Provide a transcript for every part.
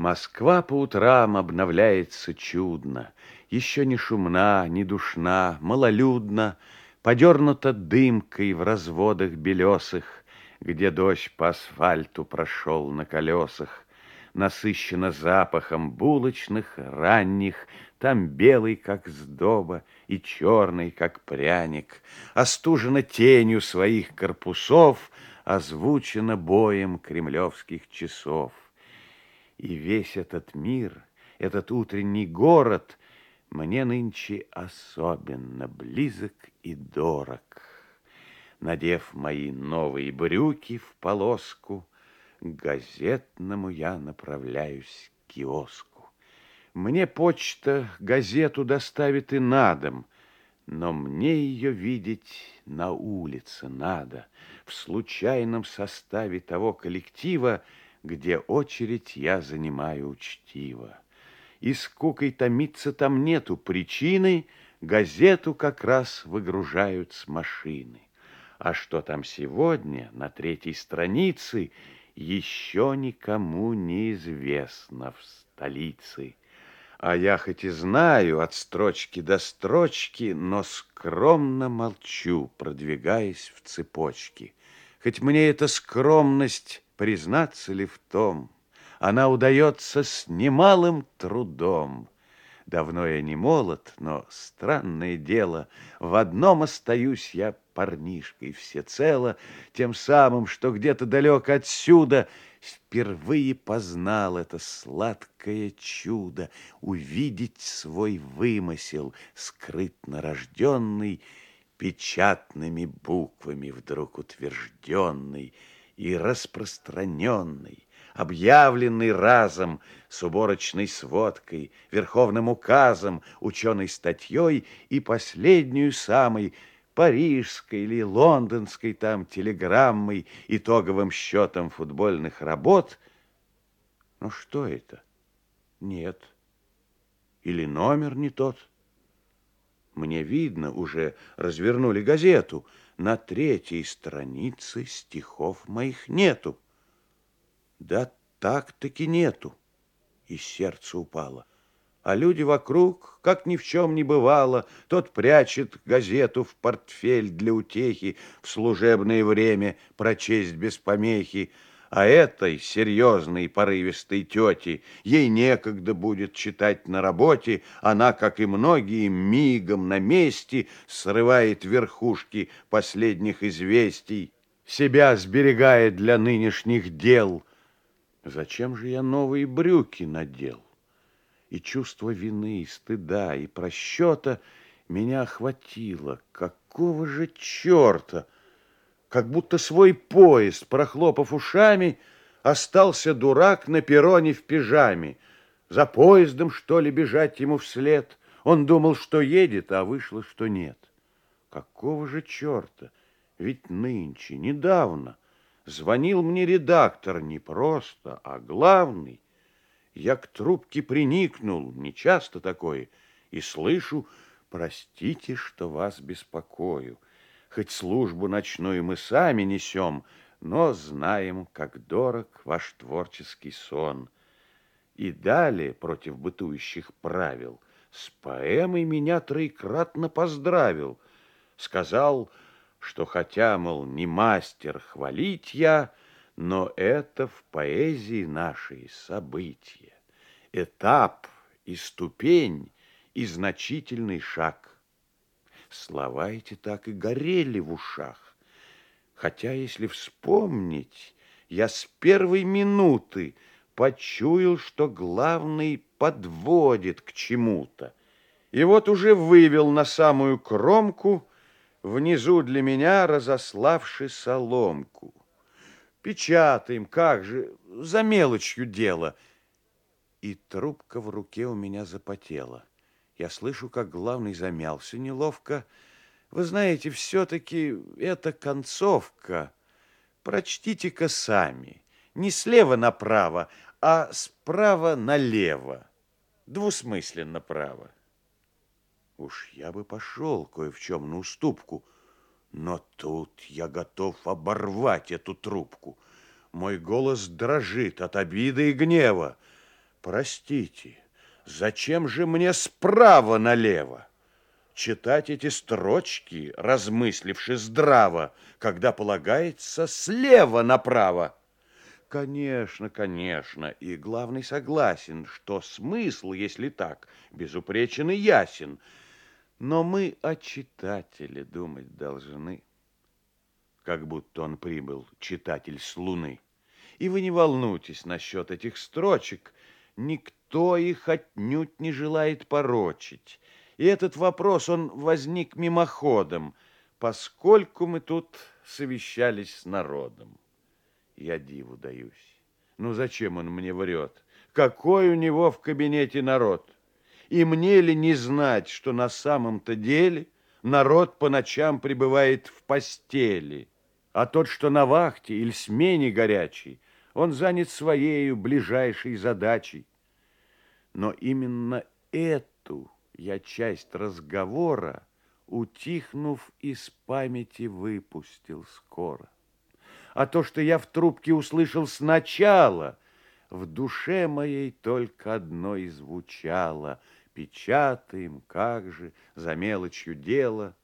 Москва по утрам обновляется чудно, Еще не шумна, не душна, малолюдна, Подернута дымкой в разводах белесых, Где дождь по асфальту прошел на колесах, Насыщена запахом булочных ранних, Там белый, как сдоба, и черный, как пряник, Остужена тенью своих корпусов, Озвучена боем кремлевских часов. И весь этот мир, этот утренний город Мне нынче особенно близок и дорог. Надев мои новые брюки в полоску, К газетному я направляюсь к киоску. Мне почта газету доставит и на дом, Но мне ее видеть на улице надо, В случайном составе того коллектива, где очередь я занимаю учтиво. И скукой томиться там нету причины, газету как раз выгружают с машины. А что там сегодня на третьей странице, еще никому не известно в столице. А я хоть и знаю от строчки до строчки, но скромно молчу, продвигаясь в цепочке. Хоть мне эта скромность Признаться ли в том, она удается с немалым трудом. Давно я не молод, но странное дело, в одном остаюсь я парнишкой всецело, тем самым, что где-то далек отсюда. Впервые познал это сладкое чудо, увидеть свой вымысел, скрытно рожденный, печатными буквами вдруг утвержденный, и распространенный, объявленный разом с уборочной сводкой, верховным указом, ученой статьей и последнюю самой парижской или лондонской там телеграммой, итоговым счетом футбольных работ. Ну что это? Нет. Или номер не тот? Мне видно, уже развернули газету — на третьей странице стихов моих нету. Да так-таки нету. И сердце упало. А люди вокруг, как ни в чем не бывало, тот прячет газету в портфель для утехи в служебное время прочесть без помехи, а этой серьезной порывистой тете ей некогда будет читать на работе, она, как и многие, мигом на месте срывает верхушки последних известий, себя сберегает для нынешних дел. Зачем же я новые брюки надел? И чувство вины, и стыда, и просчета меня охватило. Какого же черта? Как будто свой поезд, прохлопав ушами, остался дурак на перроне в пижаме. За поездом, что ли, бежать ему вслед? Он думал, что едет, а вышло, что нет. Какого же черта? Ведь нынче, недавно, звонил мне редактор не просто, а главный. Я к трубке приникнул, нечасто такое, и слышу, простите, что вас беспокою. Хоть службу ночную мы сами несем, но знаем, как дорог ваш творческий сон. И далее, против бытующих правил, с поэмой меня троекратно поздравил. Сказал, что хотя, мол, не мастер хвалить я, но это в поэзии нашей события, этап и ступень, и значительный шаг. Слова эти так и горели в ушах. Хотя, если вспомнить, я с первой минуты почуял, что главный подводит к чему-то. И вот уже вывел на самую кромку, внизу для меня разославший соломку. Печатаем, как же, за мелочью дело. И трубка в руке у меня запотела. Я слышу, как главный замялся неловко. Вы знаете, все-таки это концовка. Прочтите-ка сами. Не слева направо, а справа налево. Двусмысленно право. Уж я бы пошел кое в чем на уступку, но тут я готов оборвать эту трубку. Мой голос дрожит от обиды и гнева. Простите, зачем же мне справа налево? Читать эти строчки, размысливши здраво, когда полагается слева направо. Конечно, конечно, и главный согласен, что смысл, если так, безупречен и ясен. Но мы о читателе думать должны, как будто он прибыл, читатель с луны. И вы не волнуйтесь насчет этих строчек, никто их отнюдь не желает порочить. И этот вопрос, он возник мимоходом, поскольку мы тут совещались с народом. Я диву даюсь. Ну, зачем он мне врет? Какой у него в кабинете народ? И мне ли не знать, что на самом-то деле народ по ночам пребывает в постели, а тот, что на вахте или смене горячей, он занят своей ближайшей задачей. Но именно эту я часть разговора, утихнув из памяти, выпустил скоро. А то, что я в трубке услышал сначала, в душе моей только одно и звучало. Печатаем, как же, за мелочью дело.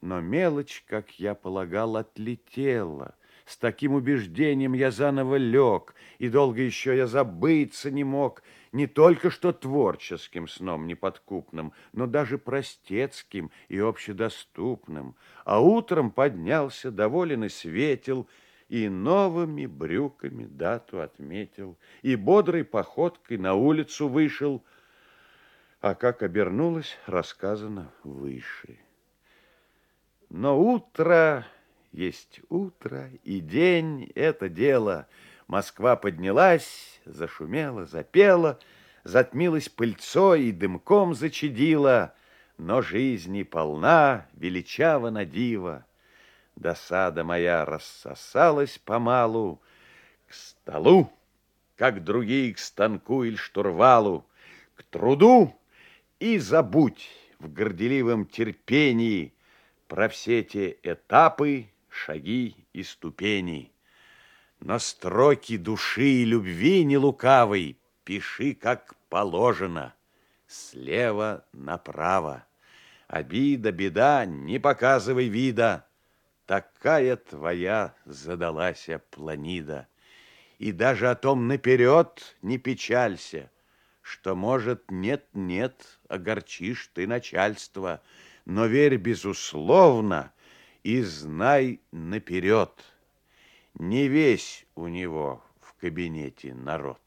Но мелочь, как я полагал, отлетела — с таким убеждением я заново лег, и долго еще я забыться не мог, не только что творческим сном неподкупным, но даже простецким и общедоступным. А утром поднялся, доволен и светил, и новыми брюками дату отметил, и бодрой походкой на улицу вышел, а как обернулось, рассказано выше. Но утро есть утро и день, это дело. Москва поднялась, зашумела, запела, затмилась пыльцой и дымком зачадила, но жизни полна, величава на диво. Досада моя рассосалась помалу к столу, как другие к станку или штурвалу, к труду и забудь в горделивом терпении про все те этапы, шаги и ступени. На строки души и любви не лукавой пиши, как положено, слева направо. Обида, беда, не показывай вида, такая твоя задалась планида. И даже о том наперед не печалься, что, может, нет-нет, огорчишь ты начальство, но верь, безусловно, и знай наперед, не весь у него в кабинете народ.